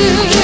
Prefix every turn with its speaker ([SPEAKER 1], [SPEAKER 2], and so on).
[SPEAKER 1] you.